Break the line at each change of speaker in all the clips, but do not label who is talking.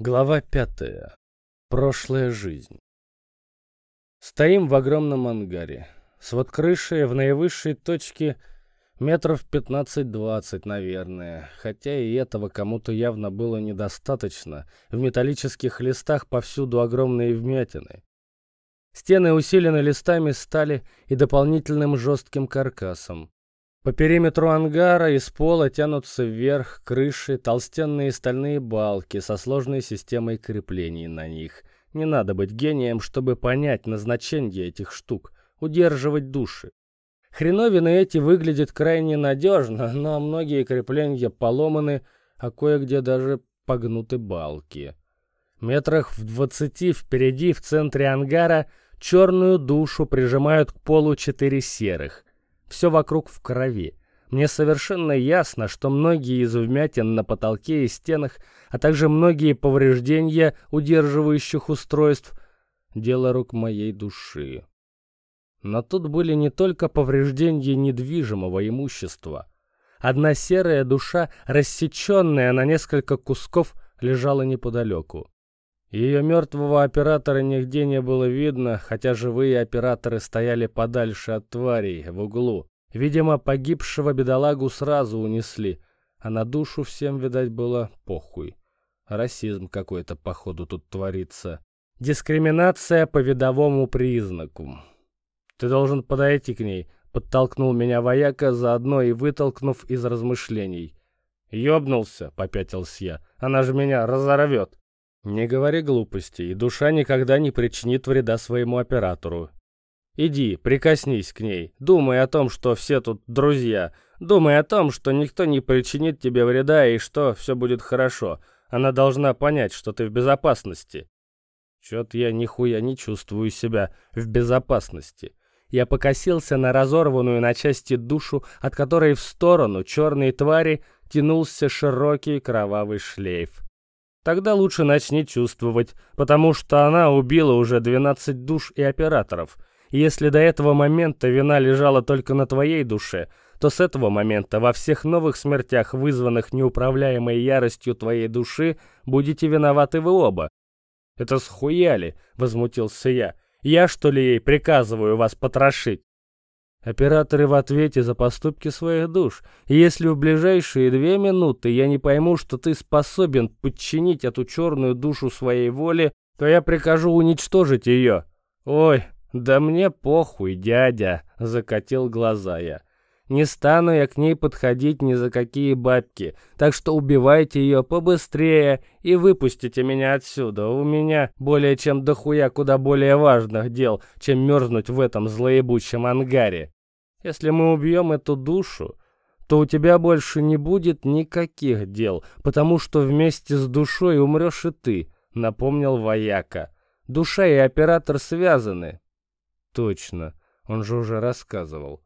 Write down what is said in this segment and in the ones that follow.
Глава пятая. Прошлая жизнь. Стоим в огромном ангаре. Свод крыши в наивысшей точке метров 15-20, наверное. Хотя и этого кому-то явно было недостаточно. В металлических листах повсюду огромные вмятины. Стены усилены листами стали и дополнительным жестким каркасом. По периметру ангара из пола тянутся вверх крыши толстенные стальные балки со сложной системой креплений на них. Не надо быть гением, чтобы понять назначение этих штук — удерживать души. Хреновины эти выглядят крайне надежно, но многие крепления поломаны, а кое-где даже погнуты балки. Метрах в двадцати впереди, в центре ангара, черную душу прижимают к полу четыре серых. Все вокруг в крови. Мне совершенно ясно, что многие из вмятин на потолке и стенах, а также многие повреждения удерживающих устройств — дело рук моей души. Но тут были не только повреждения недвижимого имущества. Одна серая душа, рассеченная на несколько кусков, лежала неподалеку. Ее мертвого оператора нигде не было видно, хотя живые операторы стояли подальше от тварей, в углу. Видимо, погибшего бедолагу сразу унесли, а на душу всем, видать, было похуй. Расизм какой-то, походу, тут творится. Дискриминация по видовому признаку. Ты должен подойти к ней, подтолкнул меня вояка, заодно и вытолкнув из размышлений. «Ёбнулся», — попятился я, — «она же меня разорвет». Не говори глупостей, душа никогда не причинит вреда своему оператору. Иди, прикоснись к ней, думай о том, что все тут друзья, думай о том, что никто не причинит тебе вреда и что все будет хорошо. Она должна понять, что ты в безопасности. Чё-то я нихуя не чувствую себя в безопасности. Я покосился на разорванную на части душу, от которой в сторону черной твари тянулся широкий кровавый шлейф. Тогда лучше начни чувствовать, потому что она убила уже 12 душ и операторов. Если до этого момента вина лежала только на твоей душе, то с этого момента во всех новых смертях, вызванных неуправляемой яростью твоей души, будете виноваты вы оба. «Это схуяли!» — возмутился я. «Я, что ли, ей приказываю вас потрошить?» Операторы в ответе за поступки своих душ. И если в ближайшие две минуты я не пойму, что ты способен подчинить эту черную душу своей воле, то я прикажу уничтожить ее. Ой, да мне похуй, дядя, закатил глаза я. Не стану я к ней подходить ни за какие бабки, так что убивайте ее побыстрее и выпустите меня отсюда. У меня более чем дохуя куда более важных дел, чем мерзнуть в этом злоебучем ангаре. Если мы убьем эту душу, то у тебя больше не будет никаких дел, потому что вместе с душой умрешь и ты», — напомнил вояка. «Душа и оператор связаны». «Точно, он же уже рассказывал».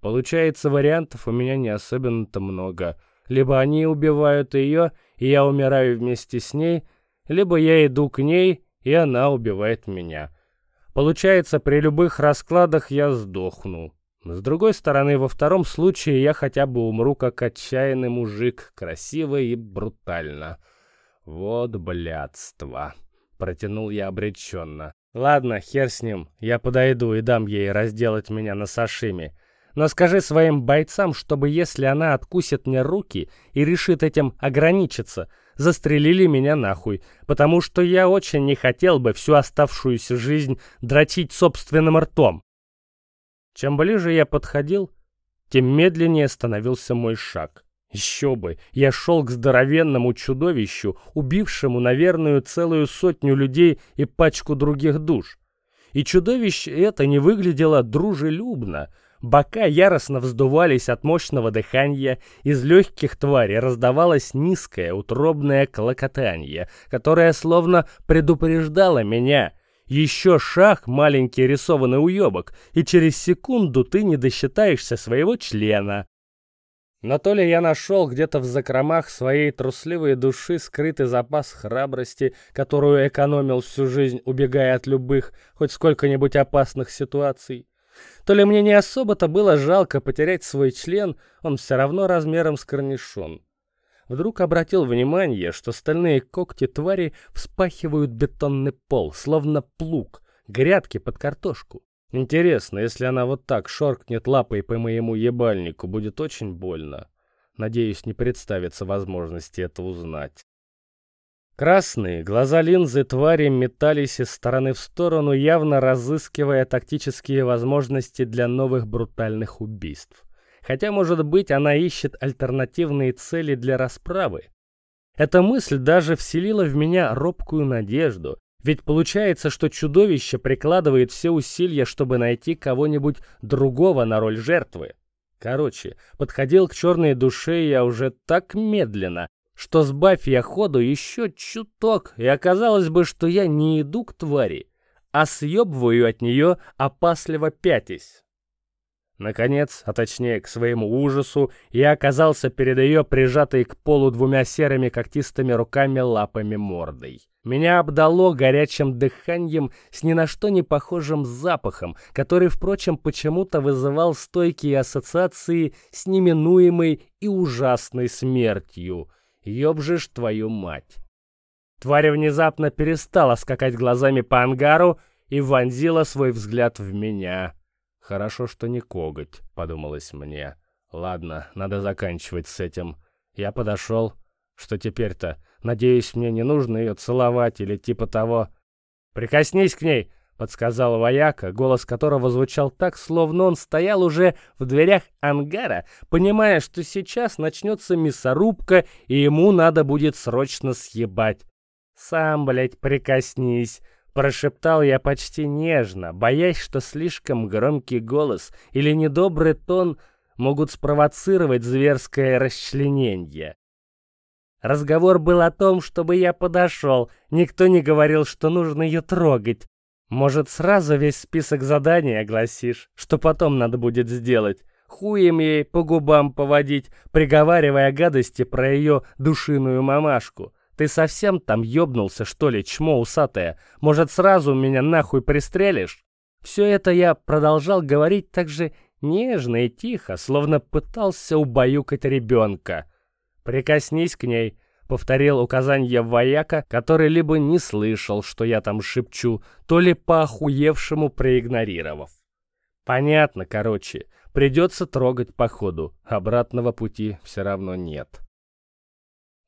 Получается, вариантов у меня не особенно-то много. Либо они убивают ее, и я умираю вместе с ней, либо я иду к ней, и она убивает меня. Получается, при любых раскладах я сдохну. С другой стороны, во втором случае я хотя бы умру как отчаянный мужик, красиво и брутально. Вот блядство. Протянул я обреченно. Ладно, хер с ним, я подойду и дам ей разделать меня на сашими. Но скажи своим бойцам, чтобы если она откусит мне руки и решит этим ограничиться, застрелили меня нахуй, потому что я очень не хотел бы всю оставшуюся жизнь дрочить собственным ртом. Чем ближе я подходил, тем медленнее становился мой шаг. Еще бы, я шел к здоровенному чудовищу, убившему, наверное, целую сотню людей и пачку других душ. И чудовище это не выглядело дружелюбно. Бока яростно вздувались от мощного дыхания, из легких тварей раздавалось низкое утробное клокотание, которое словно предупреждало меня — еще шаг, маленький рисованный уебок, и через секунду ты не досчитаешься своего члена. Но то ли я нашел где-то в закромах своей трусливой души скрытый запас храбрости, которую экономил всю жизнь, убегая от любых, хоть сколько-нибудь опасных ситуаций. То ли мне не особо-то было жалко потерять свой член, он все равно размером с корнишон. Вдруг обратил внимание, что стальные когти твари вспахивают бетонный пол, словно плуг, грядки под картошку. Интересно, если она вот так шоркнет лапой по моему ебальнику, будет очень больно. Надеюсь, не представится возможности это узнать. Красные глаза линзы твари метались из стороны в сторону, явно разыскивая тактические возможности для новых брутальных убийств. Хотя, может быть, она ищет альтернативные цели для расправы. Эта мысль даже вселила в меня робкую надежду, ведь получается, что чудовище прикладывает все усилия, чтобы найти кого-нибудь другого на роль жертвы. Короче, подходил к черной душе я уже так медленно, что сбавь я ходу еще чуток, и оказалось бы, что я не иду к твари, а съебываю от нее, опасливо пятясь. Наконец, а точнее к своему ужасу, я оказался перед ее прижатой к полу двумя серыми когтистыми руками лапами мордой. Меня обдало горячим дыханием с ни на что не похожим запахом, который, впрочем, почему-то вызывал стойкие ассоциации с неминуемой и ужасной смертью — Ёбжешь твою мать. Тварь внезапно перестала скакать глазами по ангару и вонзила свой взгляд в меня. Хорошо, что не коготь, подумалось мне. Ладно, надо заканчивать с этим. Я подошел. Что теперь-то? Надеюсь, мне не нужно ее целовать или типа того. Прикоснись к ней, подсказал вояка, голос которого звучал так, словно он стоял уже в дверях ангара, понимая, что сейчас начнется мясорубка, и ему надо будет срочно съебать. «Сам, блядь, прикоснись!» Прошептал я почти нежно, боясь, что слишком громкий голос или недобрый тон могут спровоцировать зверское расчленение. Разговор был о том, чтобы я подошел. Никто не говорил, что нужно ее трогать. Может, сразу весь список заданий огласишь, что потом надо будет сделать? Хуем ей по губам поводить, приговаривая гадости про ее душиную мамашку. Ты совсем там ёбнулся, что ли, чмо усатое? Может, сразу меня нахуй пристрелишь? Все это я продолжал говорить так же нежно и тихо, словно пытался убаюкать ребенка. Прикоснись к ней, Повторил указание вояка, который либо не слышал, что я там шепчу, то ли по охуевшему проигнорировав. Понятно, короче, придется трогать по ходу, обратного пути все равно нет.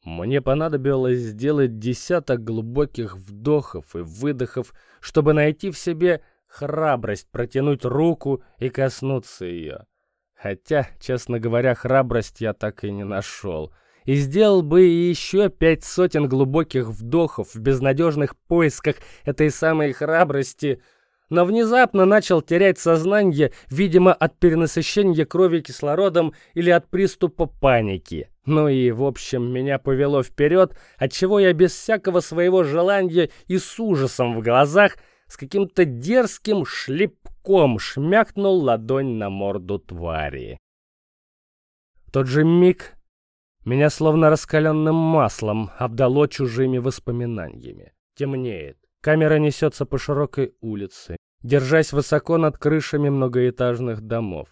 Мне понадобилось сделать десяток глубоких вдохов и выдохов, чтобы найти в себе храбрость протянуть руку и коснуться ее. Хотя, честно говоря, храбрость я так и не нашел — и сделал бы еще пять сотен глубоких вдохов в безнадежных поисках этой самой храбрости, но внезапно начал терять сознание, видимо, от перенасыщения крови кислородом или от приступа паники. Ну и, в общем, меня повело вперед, отчего я без всякого своего желания и с ужасом в глазах с каким-то дерзким шлепком шмякнул ладонь на морду твари. В тот же миг меня словно раскаленным маслом обдало чужими воспоминаниями. Темнеет. Камера несется по широкой улице, держась высоко над крышами многоэтажных домов.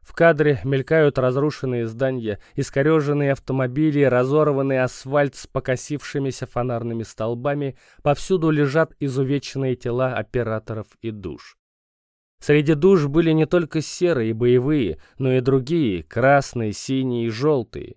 В кадре мелькают разрушенные здания, искореженные автомобили, разорванный асфальт с покосившимися фонарными столбами, повсюду лежат изувеченные тела операторов и душ. Среди душ были не только серые боевые, но и другие, красные, синие и желтые.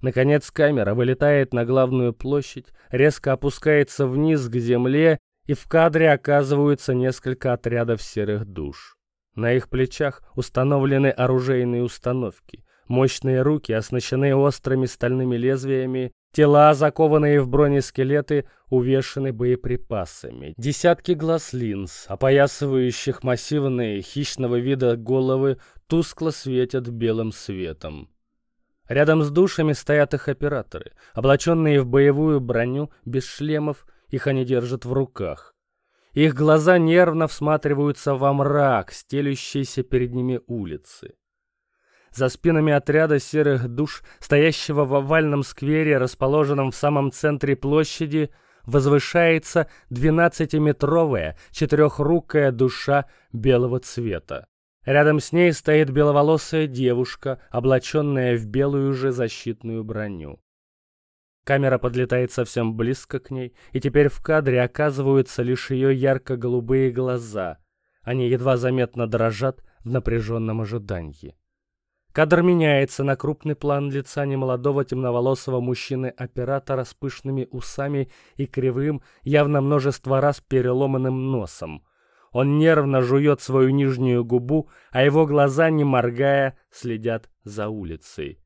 Наконец камера вылетает на главную площадь, резко опускается вниз к земле, и в кадре оказываются несколько отрядов серых душ. На их плечах установлены оружейные установки. Мощные руки, оснащенные острыми стальными лезвиями, тела, закованные в бронескелеты, увешаны боеприпасами. Десятки глаз линз, опоясывающих массивные хищного вида головы, тускло светят белым светом. Рядом с душами стоят их операторы, облаченные в боевую броню, без шлемов, их они держат в руках. Их глаза нервно всматриваются во мрак, стелющийся перед ними улицы. За спинами отряда серых душ, стоящего в овальном сквере, расположенном в самом центре площади, возвышается двенадцатиметровая четырехрукая душа белого цвета. Рядом с ней стоит беловолосая девушка, облаченная в белую же защитную броню. Камера подлетает совсем близко к ней, и теперь в кадре оказываются лишь ее ярко-голубые глаза. Они едва заметно дрожат в напряженном ожидании. Кадр меняется на крупный план лица немолодого темноволосого мужчины-оператора с пышными усами и кривым, явно множество раз переломанным носом. Он нервно жует свою нижнюю губу, а его глаза, не моргая, следят за улицей.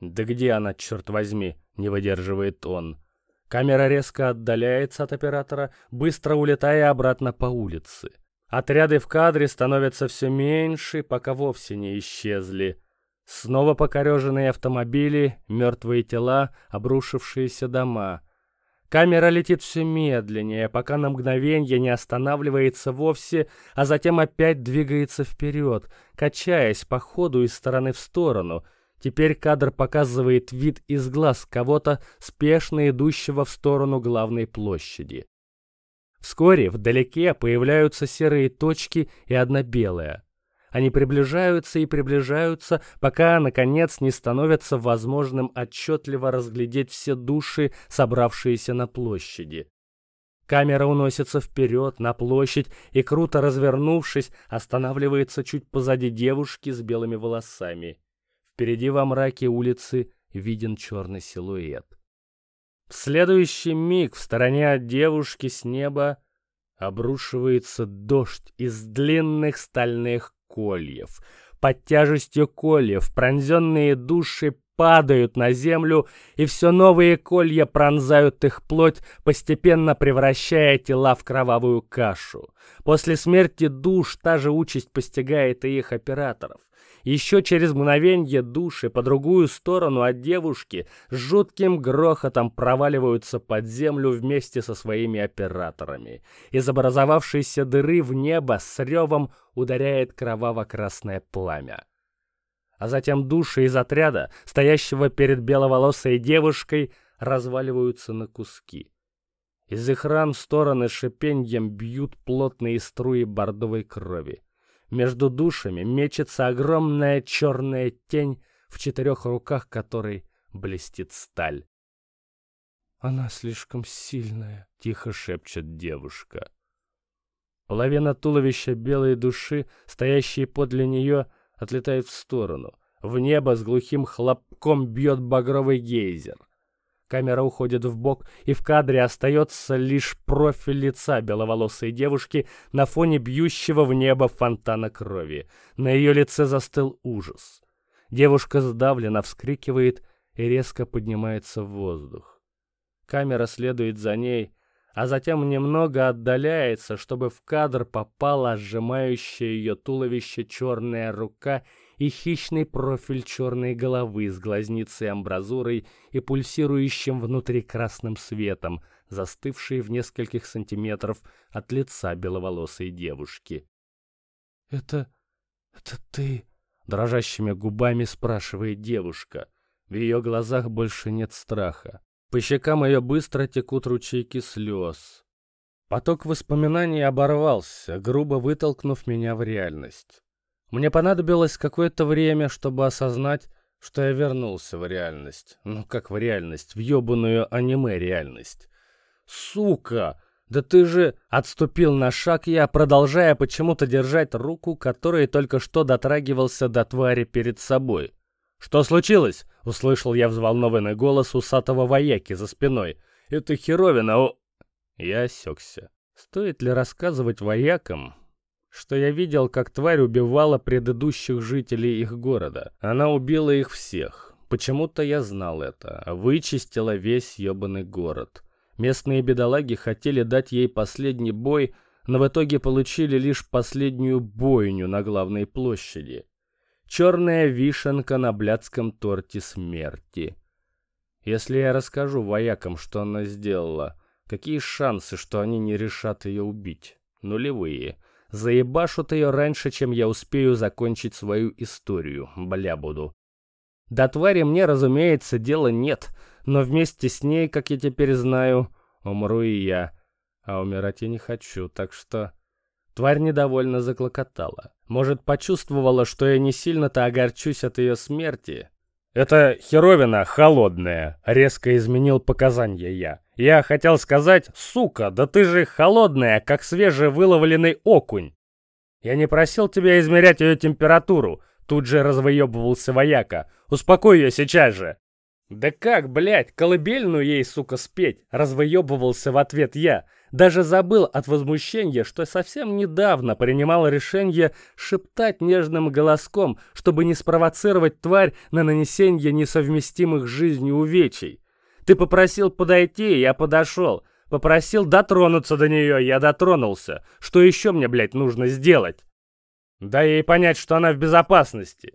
«Да где она, черт возьми?» — не выдерживает он. Камера резко отдаляется от оператора, быстро улетая обратно по улице. Отряды в кадре становятся все меньше, пока вовсе не исчезли. Снова покореженные автомобили, мертвые тела, обрушившиеся дома. Камера летит все медленнее, пока на мгновенье не останавливается вовсе, а затем опять двигается вперед, качаясь по ходу из стороны в сторону. Теперь кадр показывает вид из глаз кого-то, спешно идущего в сторону главной площади. Вскоре вдалеке появляются серые точки и одна белая. Они приближаются и приближаются, пока, наконец, не становится возможным отчетливо разглядеть все души, собравшиеся на площади. Камера уносится вперед, на площадь, и, круто развернувшись, останавливается чуть позади девушки с белыми волосами. Впереди во мраке улицы виден черный силуэт. В следующий миг в стороне от девушки с неба обрушивается дождь из длинных стальных кольев. Под тяжестью кольев пронзенные души падают на землю, и все новые колья пронзают их плоть, постепенно превращая тела в кровавую кашу. После смерти душ та же участь постигает и их операторов. Еще через мгновенье души по другую сторону от девушки с жутким грохотом проваливаются под землю вместе со своими операторами. Из образовавшейся дыры в небо с ревом ударяет кроваво-красное пламя. А затем души из отряда, стоящего перед беловолосой девушкой, разваливаются на куски. Из их ран в стороны шипеньем бьют плотные струи бордовой крови. Между душами мечется огромная черная тень, в четырех руках которой блестит сталь. «Она слишком сильная», — тихо шепчет девушка. Половина туловища белой души, стоящей подле нее, отлетает в сторону. В небо с глухим хлопком бьет багровый гейзер. Камера уходит в бок, и в кадре остается лишь профиль лица беловолосой девушки на фоне бьющего в небо фонтана крови. На ее лице застыл ужас. Девушка сдавленно вскрикивает и резко поднимается в воздух. Камера следует за ней, а затем немного отдаляется, чтобы в кадр попала сжимающая ее туловище черная рука и хищный профиль черной головы с глазницей амбразурой и пульсирующим внутри красным светом, застывший в нескольких сантиметров от лица беловолосой девушки. «Это... это ты?» — дрожащими губами спрашивает девушка. В ее глазах больше нет страха. По щекам ее быстро текут ручейки слез. Поток воспоминаний оборвался, грубо вытолкнув меня в реальность. Мне понадобилось какое-то время, чтобы осознать, что я вернулся в реальность. Ну как в реальность? В ёбаную аниме-реальность. Сука! Да ты же отступил на шаг я, продолжая почему-то держать руку, которой только что дотрагивался до твари перед собой. «Что случилось?» — услышал я взволнованный голос усатого вояки за спиной. «Это херовина, о...» Я осекся. Стоит ли рассказывать воякам, что я видел, как тварь убивала предыдущих жителей их города. Она убила их всех. Почему-то я знал это. Вычистила весь ебаный город. Местные бедолаги хотели дать ей последний бой, но в итоге получили лишь последнюю бойню на главной площади. Черная вишенка на блядском торте смерти. Если я расскажу воякам, что она сделала, какие шансы, что они не решат ее убить? Нулевые. Заебашут ее раньше, чем я успею закончить свою историю, бля буду. До твари мне, разумеется, дела нет, но вместе с ней, как я теперь знаю, умру и я. А умирать я не хочу, так что... Тварь недовольно заклокотала. Может, почувствовала, что я не сильно-то огорчусь от ее смерти. Это херовина холодная, резко изменил показания я. Я хотел сказать, сука, да ты же холодная, как свежевыловленный окунь. Я не просил тебя измерять ее температуру, тут же развоебывался вояка. Успокой ее сейчас же. Да как, блядь, колыбельную ей, сука, спеть? Развоебывался в ответ я. Даже забыл от возмущения, что совсем недавно принимал решение шептать нежным голоском, чтобы не спровоцировать тварь на нанесение несовместимых с увечий. Ты попросил подойти, я подошел. Попросил дотронуться до нее, я дотронулся. Что еще мне, блядь, нужно сделать? Дай ей понять, что она в безопасности.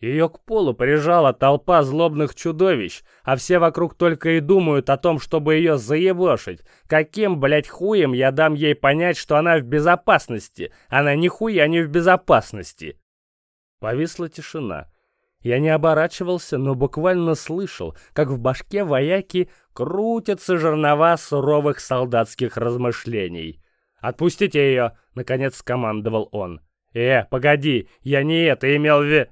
Ее к полу прижала толпа злобных чудовищ, а все вокруг только и думают о том, чтобы ее заебошить. Каким, блядь, хуем я дам ей понять, что она в безопасности? Она нихуя не в безопасности. Повисла тишина. Я не оборачивался, но буквально слышал, как в башке вояки крутятся жернова суровых солдатских размышлений. «Отпустите ее!» — наконец скомандовал он. «Э, погоди, я не это имел в виду!»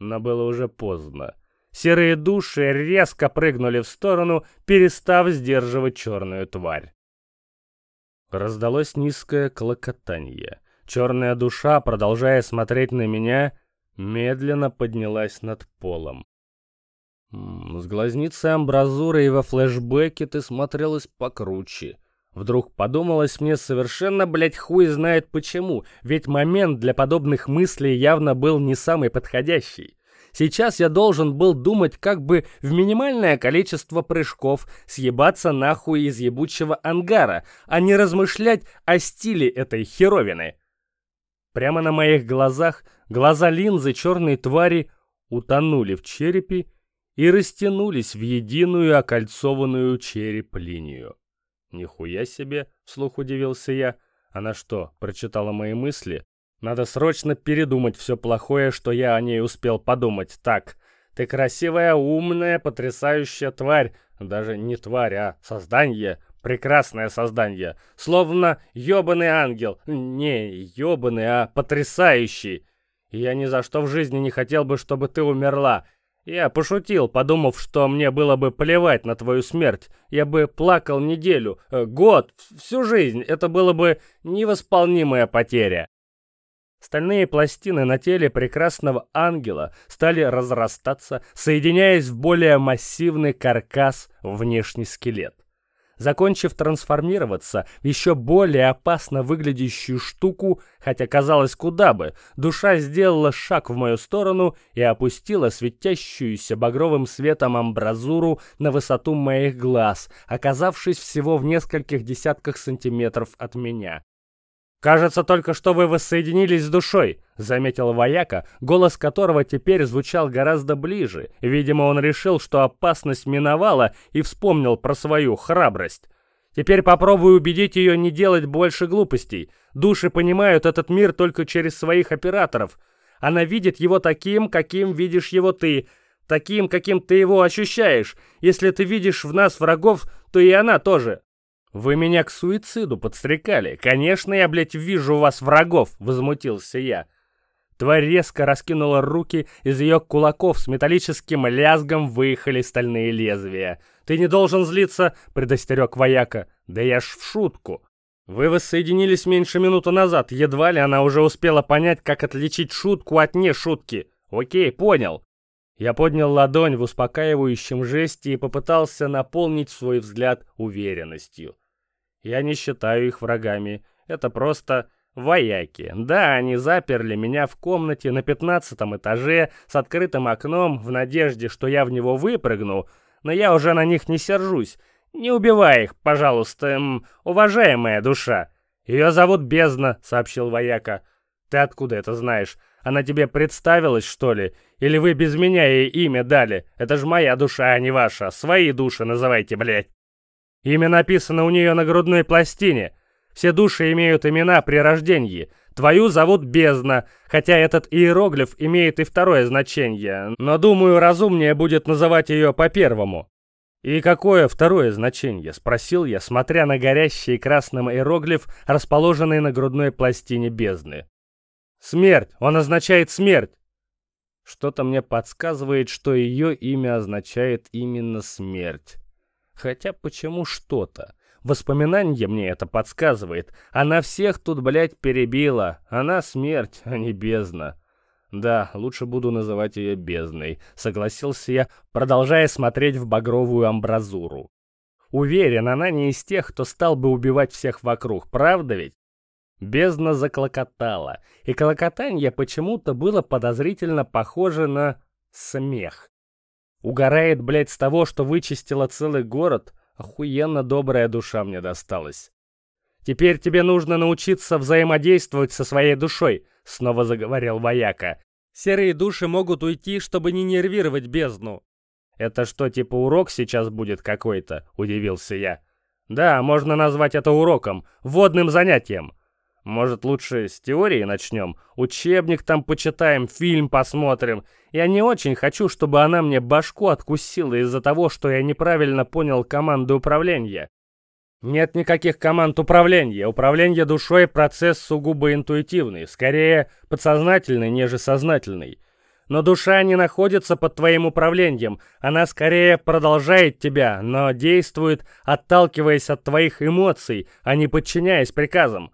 Но было уже поздно. Серые души резко прыгнули в сторону, перестав сдерживать черную тварь. Раздалось низкое клокотанье. Черная душа, продолжая смотреть на меня, медленно поднялась над полом. С глазницей амбразуры и во флешбеке ты смотрелась покруче. Вдруг подумалось мне совершенно, блядь, хуй знает почему, ведь момент для подобных мыслей явно был не самый подходящий. Сейчас я должен был думать как бы в минимальное количество прыжков, съебаться нахуй из ебучего ангара, а не размышлять о стиле этой херовины. Прямо на моих глазах глаза линзы черной твари утонули в черепе и растянулись в единую окольцованную череп-линию. «Нихуя себе!» — вслух удивился я. «Она что, прочитала мои мысли?» «Надо срочно передумать все плохое, что я о ней успел подумать. Так, ты красивая, умная, потрясающая тварь. Даже не тварь, а создание. Прекрасное создание. Словно ёбаный ангел. Не ёбаный, а потрясающий. я ни за что в жизни не хотел бы, чтобы ты умерла. Я пошутил, подумав, что мне было бы плевать на твою смерть. Я бы плакал неделю, э, год, всю жизнь. Это было бы невосполнимая потеря. Стальные пластины на теле прекрасного ангела стали разрастаться, соединяясь в более массивный каркас, внешний скелет. Закончив трансформироваться в еще более опасно выглядящую штуку, хотя казалось куда бы, душа сделала шаг в мою сторону и опустила светящуюся багровым светом амбразуру на высоту моих глаз, оказавшись всего в нескольких десятках сантиметров от меня. «Кажется, только что вы воссоединились с душой», — заметил вояка, голос которого теперь звучал гораздо ближе. Видимо, он решил, что опасность миновала и вспомнил про свою храбрость. «Теперь попробуй убедить ее не делать больше глупостей. Души понимают этот мир только через своих операторов. Она видит его таким, каким видишь его ты, таким, каким ты его ощущаешь. Если ты видишь в нас врагов, то и она тоже. «Вы меня к суициду подстрекали. Конечно, я, блядь, вижу у вас врагов!» — возмутился я. Тварь резко раскинула руки, из ее кулаков с металлическим лязгом выехали стальные лезвия. «Ты не должен злиться!» — предостерег вояка. «Да я ж в шутку!» «Вы воссоединились меньше минуты назад. Едва ли она уже успела понять, как отличить шутку от не шутки. Окей, понял. Я поднял ладонь в успокаивающем жесте и попытался наполнить свой взгляд уверенностью. Я не считаю их врагами. Это просто вояки. Да, они заперли меня в комнате на пятнадцатом этаже с открытым окном в надежде, что я в него выпрыгну, но я уже на них не сержусь. Не убивай их, пожалуйста, эм, уважаемая душа. Ее зовут Бездна, сообщил вояка. Ты откуда это знаешь? Она тебе представилась, что ли? Или вы без меня ей имя дали? Это ж моя душа, а не ваша. Свои души называйте, блядь. Имя написано у нее на грудной пластине. Все души имеют имена при рождении. Твою зовут Бездна, хотя этот иероглиф имеет и второе значение, но, думаю, разумнее будет называть ее по первому. «И какое второе значение?» — спросил я, смотря на горящий красным иероглиф, расположенный на грудной пластине бездны. «Смерть! Он означает смерть!» Что-то мне подсказывает, что ее имя означает именно смерть. Хотя почему что-то? Воспоминание мне это подсказывает. Она всех тут, блядь, перебила. Она смерть, а не бездна. Да, лучше буду называть ее бездной, согласился я, продолжая смотреть в багровую амбразуру. Уверен, она не из тех, кто стал бы убивать всех вокруг, правда ведь? Бездна заклокотала, и клокотанье почему-то было подозрительно похоже на смех. Угорает, блядь, с того, что вычистила целый город, охуенно добрая душа мне досталась. Теперь тебе нужно научиться взаимодействовать со своей душой, снова заговорил вояка. Серые души могут уйти, чтобы не нервировать бездну. Это что, типа урок сейчас будет какой-то? Удивился я. Да, можно назвать это уроком, вводным занятием. Может, лучше с теории начнем? Учебник там почитаем, фильм посмотрим. Я не очень хочу, чтобы она мне башку откусила из-за того, что я неправильно понял команду управления. Нет никаких команд управления. Управление душой – процесс сугубо интуитивный, скорее подсознательный, нежели сознательный. Но душа не находится под твоим управлением, она скорее продолжает тебя, но действует, отталкиваясь от твоих эмоций, а не подчиняясь приказам.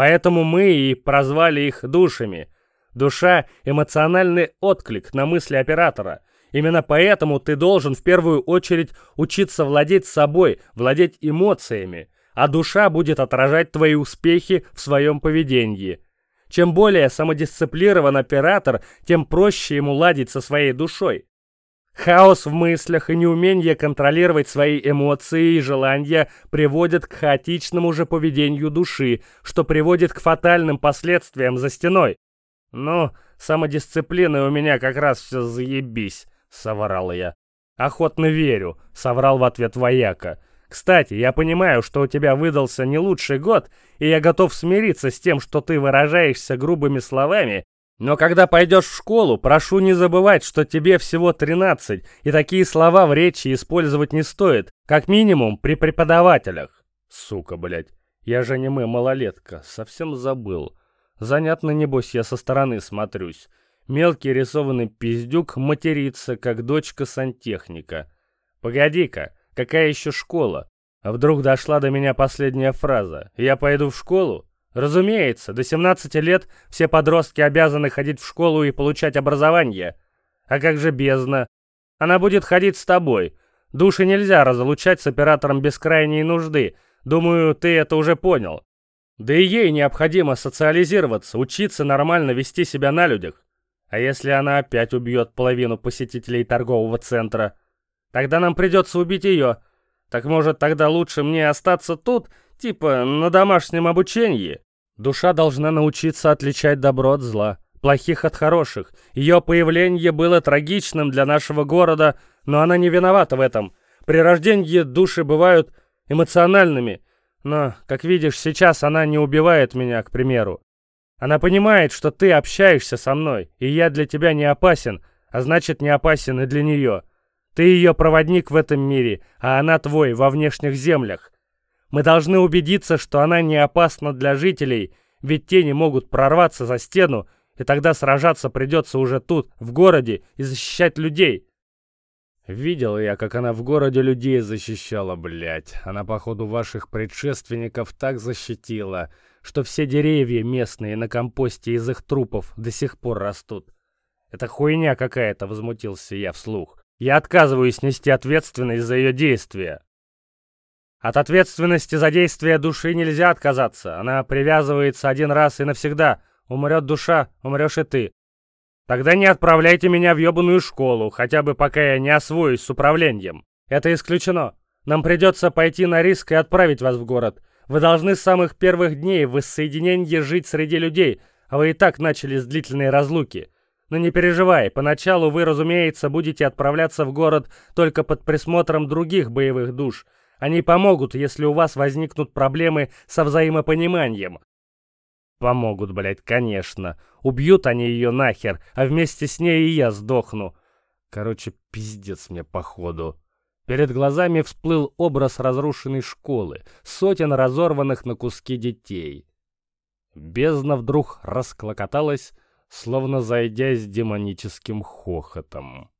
Поэтому мы и прозвали их душами. Душа – эмоциональный отклик на мысли оператора – Именно поэтому ты должен в первую очередь учиться владеть собой, владеть эмоциями, а душа будет отражать твои успехи в своем поведении. Чем более самодисциплирован оператор, тем проще ему ладить со своей душой. Хаос в мыслях и неумение контролировать свои эмоции и желания приводят к хаотичному же поведению души, что приводит к фатальным последствиям за стеной. Ну, самодисциплиной у меня как раз все заебись. — соврал я. «Охотно верю», — соврал в ответ вояка. «Кстати, я понимаю, что у тебя выдался не лучший год, и я готов смириться с тем, что ты выражаешься грубыми словами, но когда пойдешь в школу, прошу не забывать, что тебе всего 13, и такие слова в речи использовать не стоит, как минимум при преподавателях». Сука, блядь, я же мы малолетка, совсем забыл. Занятно, небось, я со стороны смотрюсь. Мелкий рисованный пиздюк матерится, как дочка сантехника. «Погоди-ка, какая еще школа?» А вдруг дошла до меня последняя фраза. «Я пойду в школу?» Разумеется, до 17 лет все подростки обязаны ходить в школу и получать образование. А как же бездна? Она будет ходить с тобой. Души нельзя разлучать с оператором без крайней нужды. Думаю, ты это уже понял. Да и ей необходимо социализироваться, учиться нормально вести себя на людях. А если она опять убьет половину посетителей торгового центра? Тогда нам придется убить ее. Так может тогда лучше мне остаться тут, типа на домашнем обучении? Душа должна научиться отличать добро от зла, плохих от хороших. Ее появление было трагичным для нашего города, но она не виновата в этом. При рождении души бывают эмоциональными, но, как видишь, сейчас она не убивает меня, к примеру. Она понимает, что ты общаешься со мной, и я для тебя не опасен, а значит не опасен и для нее. Ты ее проводник в этом мире, а она твой во внешних землях. Мы должны убедиться, что она не опасна для жителей, ведь те не могут прорваться за стену, и тогда сражаться придется уже тут, в городе, и защищать людей. Видел я, как она в городе людей защищала, блядь. Она, походу, ваших предшественников так защитила, что все деревья местные на компосте из их трупов до сих пор растут. Это хуйня какая-то, возмутился я вслух. Я отказываюсь нести ответственность за ее действия. От ответственности за действия души нельзя отказаться. Она привязывается один раз и навсегда. Умрет душа, умрешь и ты. Тогда не отправляйте меня в ебаную школу, хотя бы пока я не освоюсь с управлением. Это исключено. Нам придется пойти на риск и отправить вас в город. Вы должны с самых первых дней в воссоединении жить среди людей, а вы и так начали с длительной разлуки. Но не переживай, поначалу вы, разумеется, будете отправляться в город только под присмотром других боевых душ. Они помогут, если у вас возникнут проблемы со взаимопониманием. Помогут, блядь, конечно. Убьют они ее нахер, а вместе с ней и я сдохну. Короче, пиздец мне походу. Перед глазами всплыл образ разрушенной школы, сотен разорванных на куски детей. Бездна вдруг расклокоталась, словно зайдя демоническим хохотом.